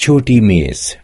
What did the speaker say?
छोटी मेज़।